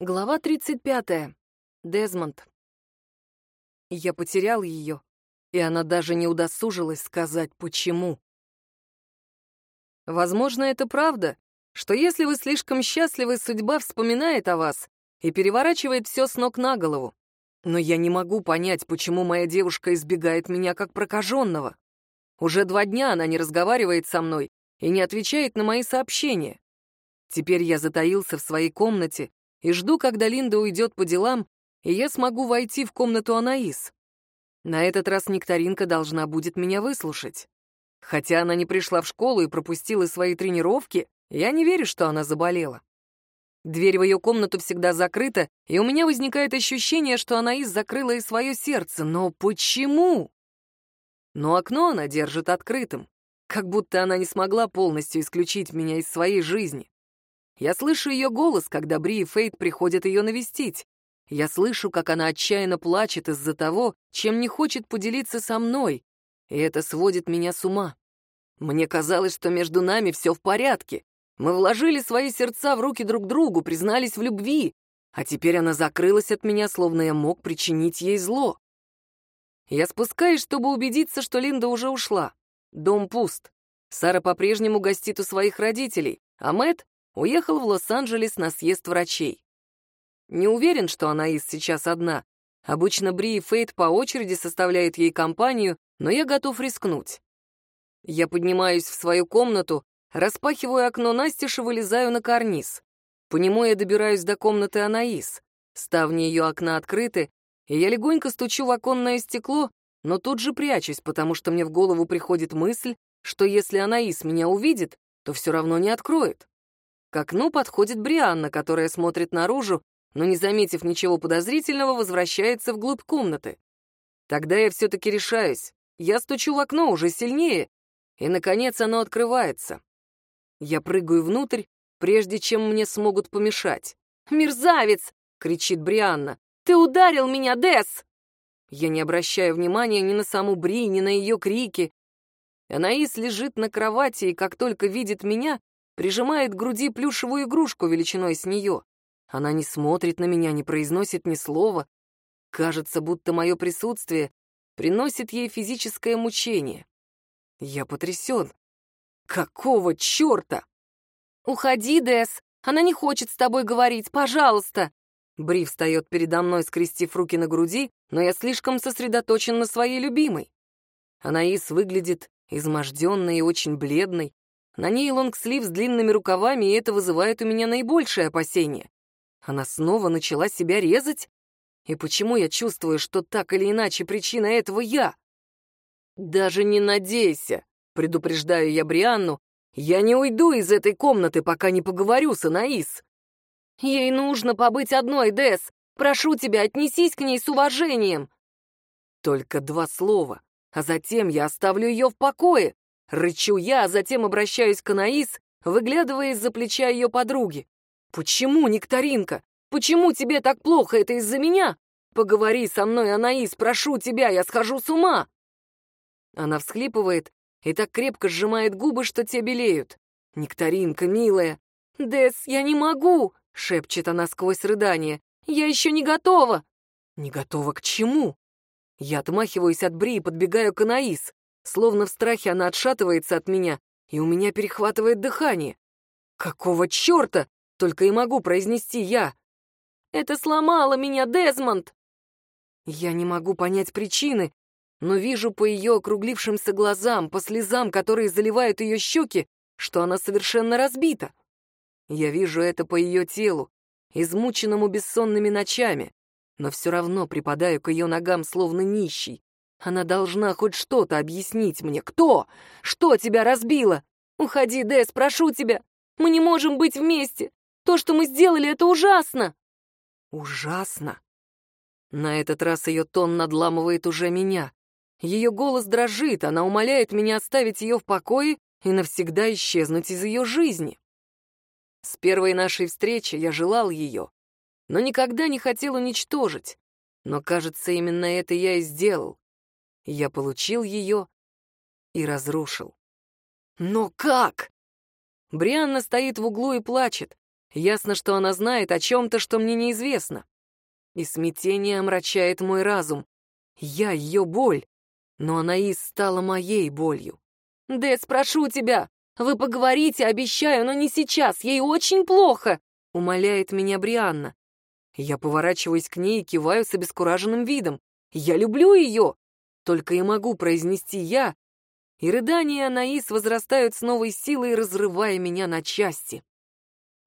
Глава 35. Дезмонд. Я потерял ее, и она даже не удосужилась сказать, почему. Возможно, это правда, что если вы слишком счастливы, судьба вспоминает о вас и переворачивает все с ног на голову. Но я не могу понять, почему моя девушка избегает меня как прокаженного. Уже два дня она не разговаривает со мной и не отвечает на мои сообщения. Теперь я затаился в своей комнате и жду, когда Линда уйдет по делам, и я смогу войти в комнату Анаис. На этот раз Нектаринка должна будет меня выслушать. Хотя она не пришла в школу и пропустила свои тренировки, я не верю, что она заболела. Дверь в ее комнату всегда закрыта, и у меня возникает ощущение, что Анаис закрыла и свое сердце. Но почему? Но окно она держит открытым, как будто она не смогла полностью исключить меня из своей жизни. Я слышу ее голос, когда Бри и Фейт приходят ее навестить. Я слышу, как она отчаянно плачет из-за того, чем не хочет поделиться со мной, и это сводит меня с ума. Мне казалось, что между нами все в порядке. Мы вложили свои сердца в руки друг другу, признались в любви, а теперь она закрылась от меня, словно я мог причинить ей зло. Я спускаюсь, чтобы убедиться, что Линда уже ушла. Дом пуст. Сара по-прежнему гостит у своих родителей, а Мэтт уехал в Лос-Анджелес на съезд врачей. Не уверен, что Анаис сейчас одна. Обычно Бри и Фейт по очереди составляют ей компанию, но я готов рискнуть. Я поднимаюсь в свою комнату, распахиваю окно настежь и вылезаю на карниз. По нему я добираюсь до комнаты Анаис. Ставни ее окна открыты, и я легонько стучу в оконное стекло, но тут же прячусь, потому что мне в голову приходит мысль, что если Анаис меня увидит, то все равно не откроет. К окну подходит Брианна, которая смотрит наружу, но, не заметив ничего подозрительного, возвращается вглубь комнаты. Тогда я все-таки решаюсь. Я стучу в окно уже сильнее, и, наконец, оно открывается. Я прыгаю внутрь, прежде чем мне смогут помешать. «Мерзавец!» — кричит Брианна. «Ты ударил меня, Дес!» Я не обращаю внимания ни на саму Бри, ни на ее крики. Анаис лежит на кровати, и как только видит меня, прижимает к груди плюшевую игрушку величиной с нее. Она не смотрит на меня, не произносит ни слова. Кажется, будто мое присутствие приносит ей физическое мучение. Я потрясен. Какого черта? «Уходи, Дэс! Она не хочет с тобой говорить, пожалуйста!» Бри встает передо мной, скрестив руки на груди, но я слишком сосредоточен на своей любимой. Анаис выглядит изможденной и очень бледной. На ней лонгслив с длинными рукавами, и это вызывает у меня наибольшее опасение. Она снова начала себя резать? И почему я чувствую, что так или иначе причина этого я? Даже не надейся, предупреждаю я Брианну, я не уйду из этой комнаты, пока не поговорю с Анаис. Ей нужно побыть одной, Дес. Прошу тебя, отнесись к ней с уважением. Только два слова, а затем я оставлю ее в покое. Рычу я, а затем обращаюсь к Анаис, выглядывая из-за плеча ее подруги. «Почему, Нектаринка? Почему тебе так плохо? Это из-за меня? Поговори со мной, Анаис, прошу тебя, я схожу с ума!» Она всхлипывает и так крепко сжимает губы, что те белеют. «Нектаринка, милая!» «Дес, я не могу!» — шепчет она сквозь рыдание. «Я еще не готова!» «Не готова к чему?» Я отмахиваюсь от Бри и подбегаю к Анаис. Словно в страхе она отшатывается от меня, и у меня перехватывает дыхание. «Какого черта?» — только и могу произнести я. «Это сломало меня, Дезмонд!» Я не могу понять причины, но вижу по ее округлившимся глазам, по слезам, которые заливают ее щеки, что она совершенно разбита. Я вижу это по ее телу, измученному бессонными ночами, но все равно припадаю к ее ногам, словно нищий, она должна хоть что-то объяснить мне. Кто? Что тебя разбило? Уходи, Дэс, прошу тебя. Мы не можем быть вместе. То, что мы сделали, это ужасно. Ужасно. На этот раз ее тон надламывает уже меня. Ее голос дрожит, она умоляет меня оставить ее в покое и навсегда исчезнуть из ее жизни. С первой нашей встречи я желал ее, но никогда не хотел уничтожить. Но, кажется, именно это я и сделал. Я получил ее и разрушил. Но как? Брианна стоит в углу и плачет. Ясно, что она знает о чем-то, что мне неизвестно. И смятение омрачает мой разум. Я ее боль, но она и стала моей болью. «Дэд, спрошу тебя, вы поговорите, обещаю, но не сейчас, ей очень плохо!» — умоляет меня Брианна. Я поворачиваюсь к ней и киваю с обескураженным видом. «Я люблю ее!» Только и могу произнести я, и рыдания Анаис возрастают с новой силой, разрывая меня на части.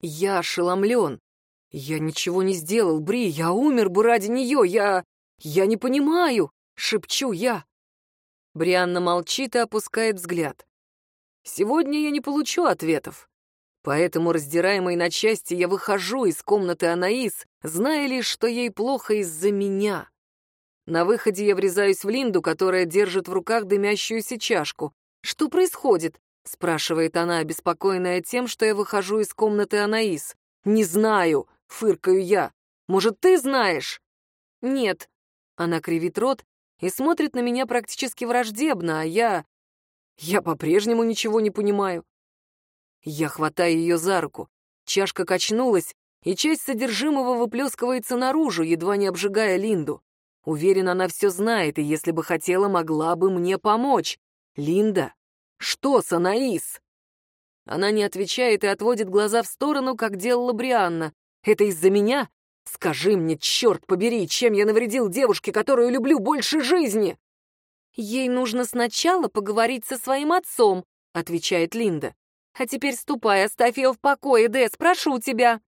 Я ошеломлен. Я ничего не сделал, Бри, я умер бы ради нее, я... Я не понимаю, шепчу я. Брианна молчит и опускает взгляд. Сегодня я не получу ответов. Поэтому, раздираемой на части, я выхожу из комнаты Анаис, зная лишь, что ей плохо из-за меня. На выходе я врезаюсь в Линду, которая держит в руках дымящуюся чашку. «Что происходит?» — спрашивает она, обеспокоенная тем, что я выхожу из комнаты Анаис. «Не знаю», — фыркаю я. «Может, ты знаешь?» «Нет». Она кривит рот и смотрит на меня практически враждебно, а я... Я по-прежнему ничего не понимаю. Я хватаю ее за руку. Чашка качнулась, и часть содержимого выплескивается наружу, едва не обжигая Линду. Уверен, она все знает, и если бы хотела, могла бы мне помочь. Линда, что с Анаис? Она не отвечает и отводит глаза в сторону, как делала Брианна. Это из-за меня? Скажи мне, черт побери, чем я навредил девушке, которую люблю больше жизни? Ей нужно сначала поговорить со своим отцом, отвечает Линда. А теперь ступай, оставь ее в покое, Дэс, прошу тебя.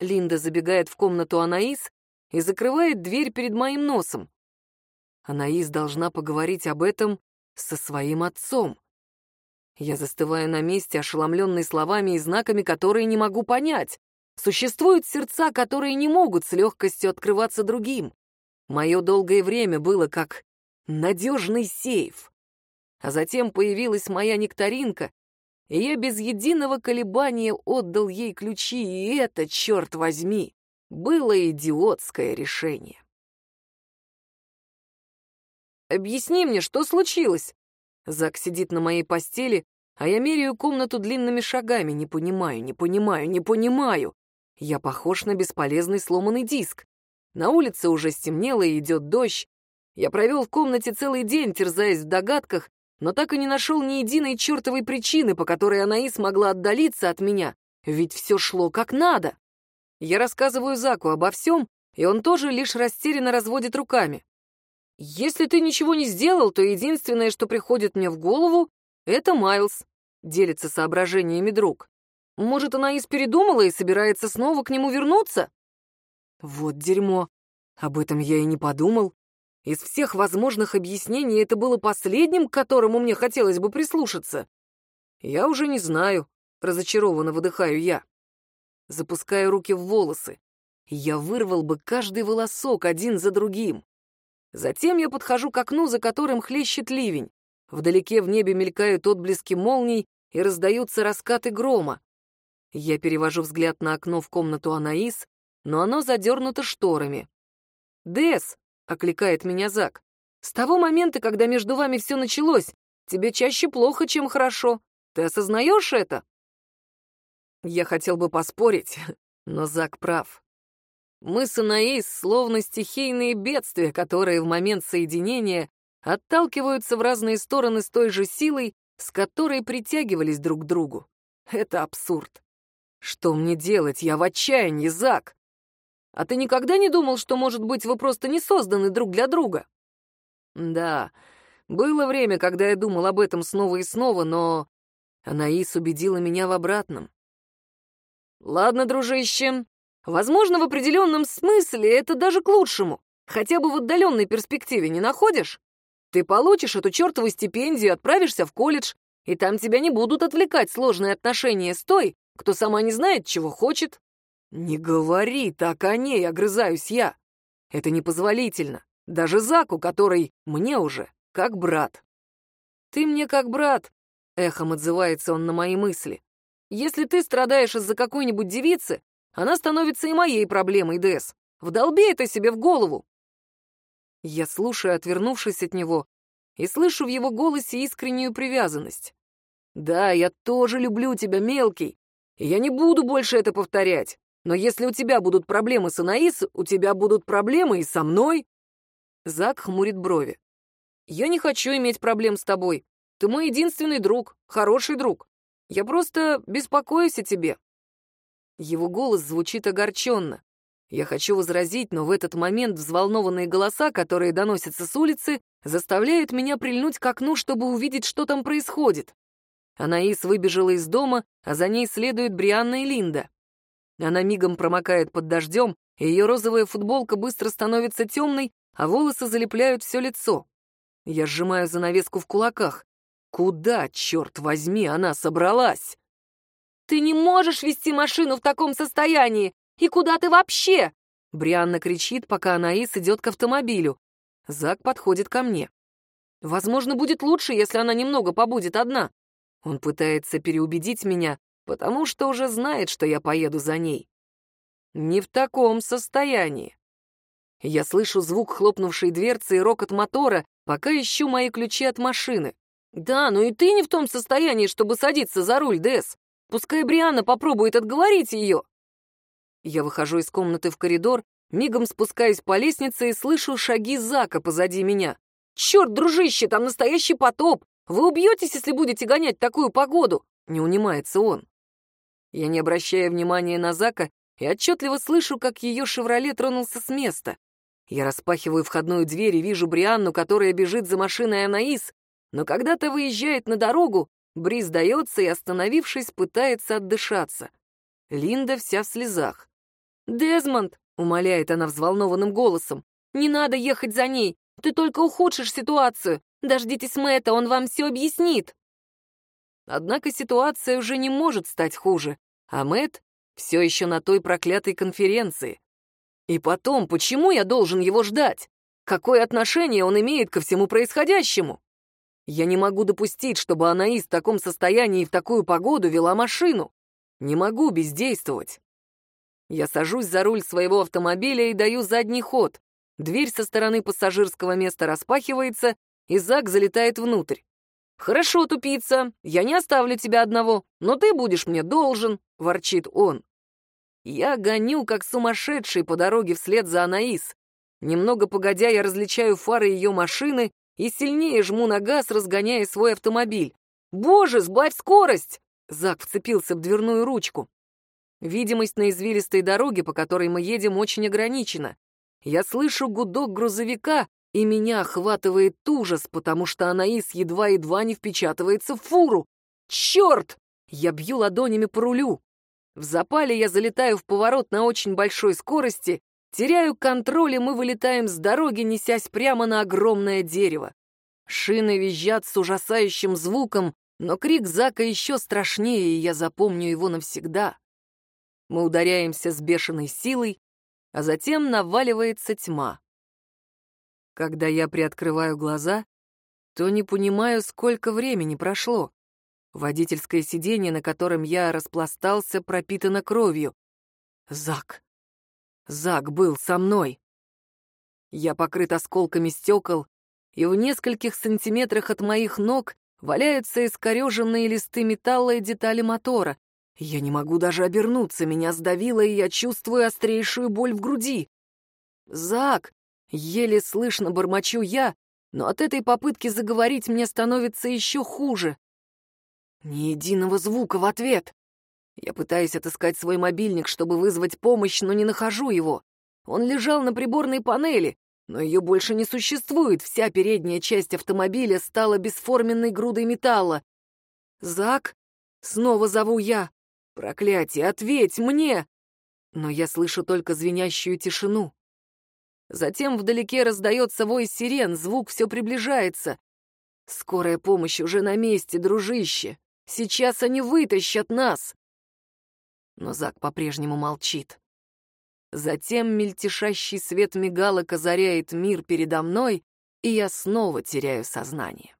Линда забегает в комнату Анаис и закрывает дверь перед моим носом. Анаис должна поговорить об этом со своим отцом. Я застываю на месте, ошеломленный словами и знаками, которые не могу понять. Существуют сердца, которые не могут с легкостью открываться другим. Мое долгое время было как надежный сейф. А затем появилась моя нектаринка, и я без единого колебания отдал ей ключи, и это, черт возьми, было идиотское решение. «Объясни мне, что случилось?» Зак сидит на моей постели, а я меряю комнату длинными шагами. Не понимаю, не понимаю, не понимаю. Я похож на бесполезный сломанный диск. На улице уже стемнело и идет дождь. Я провел в комнате целый день, терзаясь в догадках, но так и не нашел ни единой чертовой причины, по которой Анаи смогла отдалиться от меня, ведь все шло как надо. Я рассказываю Заку обо всем, и он тоже лишь растерянно разводит руками. «Если ты ничего не сделал, то единственное, что приходит мне в голову, это Майлз», — делится соображениями друг. Может, она Анаис передумала и собирается снова к нему вернуться? Вот дерьмо. Об этом я и не подумал. Из всех возможных объяснений это было последним, к которому мне хотелось бы прислушаться. Я уже не знаю, разочарованно выдыхаю я. Запускаю руки в волосы. Я вырвал бы каждый волосок один за другим. Затем я подхожу к окну, за которым хлещет ливень. Вдалеке в небе мелькают отблески молний и раздаются раскаты грома. Я перевожу взгляд на окно в комнату Анаис, но оно задернуто шторами. «Дэс!» — окликает меня Зак. «С того момента, когда между вами все началось, тебе чаще плохо, чем хорошо. Ты осознаешь это?» Я хотел бы поспорить, но Зак прав. Мы с Анаис словно стихийные бедствия, которые в момент соединения отталкиваются в разные стороны с той же силой, с которой притягивались друг к другу. Это абсурд. Что мне делать? Я в отчаянии, Зак. А ты никогда не думал, что, может быть, вы просто не созданы друг для друга? Да, было время, когда я думал об этом снова и снова, но Анаис убедила меня в обратном. Ладно, дружище, возможно, в определенном смысле это даже к лучшему. Хотя бы в отдаленной перспективе не находишь? Ты получишь эту чертову стипендию, отправишься в колледж, и там тебя не будут отвлекать сложные отношения с той, кто сама не знает, чего хочет. Не говори так о ней, огрызаюсь я. Это непозволительно. Даже Заку, который мне уже как брат. Ты мне как брат, эхом отзывается он на мои мысли. Если ты страдаешь из-за какой-нибудь девицы, она становится и моей проблемой, Дэс. Вдолби это себе в голову. Я слушаю, отвернувшись от него, и слышу в его голосе искреннюю привязанность. «Да, я тоже люблю тебя, мелкий, и я не буду больше это повторять. Но если у тебя будут проблемы с Анаис, у тебя будут проблемы и со мной». Зак хмурит брови. «Я не хочу иметь проблем с тобой. Ты мой единственный друг, хороший друг. Я просто беспокоюсь о тебе». Его голос звучит огорченно. Я хочу возразить, но в этот момент взволнованные голоса, которые доносятся с улицы, заставляют меня прильнуть к окну, чтобы увидеть, что там происходит. Анаис выбежала из дома, а за ней следует Брианна и Линда. Она мигом промокает под дождем, и ее розовая футболка быстро становится темной, а волосы залепляют все лицо. Я сжимаю занавеску в кулаках. Куда, черт возьми, она собралась? «Ты не можешь вести машину в таком состоянии! И куда ты вообще?» Брианна кричит, пока Анаис идет к автомобилю. Зак подходит ко мне. «Возможно, будет лучше, если она немного побудет одна». Он пытается переубедить меня, потому что уже знает, что я поеду за ней. Не в таком состоянии. Я слышу звук хлопнувшей дверцы и рокот мотора, пока ищу мои ключи от машины. Да, но и ты не в том состоянии, чтобы садиться за руль, Дэс. Пускай Брианна попробует отговорить ее. Я выхожу из комнаты в коридор, мигом спускаюсь по лестнице и слышу шаги Зака позади меня. «Черт, дружище, там настоящий потоп! Вы убьетесь, если будете гонять такую погоду!» Не унимается он. Я не обращаю внимания на Зака и отчетливо слышу, как ее «Шевроле» тронулся с места. Я распахиваю входную дверь и вижу Брианну, которая бежит за машиной Анаис, но когда-то выезжает на дорогу, Бриз дается и, остановившись, пытается отдышаться. Линда вся в слезах. «Дезмонд!» — умоляет она взволнованным голосом. «Не надо ехать за ней! Ты только ухудшишь ситуацию! Дождитесь Мэтта, он вам все объяснит!» Однако ситуация уже не может стать хуже, а Мэтт все еще на той проклятой конференции. И потом, почему я должен его ждать? Какое отношение он имеет ко всему происходящему? Я не могу допустить, чтобы Анаис в таком состоянии и в такую погоду вела машину. Не могу бездействовать. Я сажусь за руль своего автомобиля и даю задний ход. Дверь со стороны пассажирского места распахивается, и Зак залетает внутрь. «Хорошо, тупица, я не оставлю тебя одного, но ты будешь мне должен», — ворчит он. Я гоню, как сумасшедший, по дороге вслед за Анаис. Немного погодя, я различаю фары ее машины и сильнее жму на газ, разгоняя свой автомобиль. «Боже, сбавь скорость!» Зак вцепился в дверную ручку. Видимость на извилистой дороге, по которой мы едем, очень ограничена. Я слышу гудок грузовика, и меня охватывает ужас, потому что Анаис едва-едва не впечатывается в фуру. Черт! Я бью ладонями по рулю. В запале я залетаю в поворот на очень большой скорости, теряю контроль, и мы вылетаем с дороги, несясь прямо на огромное дерево. Шины визжат с ужасающим звуком, но крик Зака еще страшнее, и я запомню его навсегда. Мы ударяемся с бешеной силой, а затем наваливается тьма. Когда я приоткрываю глаза, то не понимаю, сколько времени прошло. Водительское сиденье, на котором я распластался, пропитано кровью. Зак. Зак был со мной. Я покрыт осколками стекол, и в нескольких сантиметрах от моих ног валяются искореженные листы металла и детали мотора. Я не могу даже обернуться, меня сдавило, и я чувствую острейшую боль в груди. «Зак!» — еле слышно бормочу я, но от этой попытки заговорить мне становится еще хуже. Ни единого звука в ответ. Я пытаюсь отыскать свой мобильник, чтобы вызвать помощь, но не нахожу его. Он лежал на приборной панели, но ее больше не существует, вся передняя часть автомобиля стала бесформенной грудой металла. «Зак?» — снова зову я. Проклятие, ответь мне! Но я слышу только звенящую тишину. Затем вдалеке раздается вой сирен, звук все приближается. Скорая помощь уже на месте, дружище. Сейчас они вытащат нас. Но Зак по-прежнему молчит. Затем мельтешащий свет мигалок озаряет мир передо мной, и я снова теряю сознание.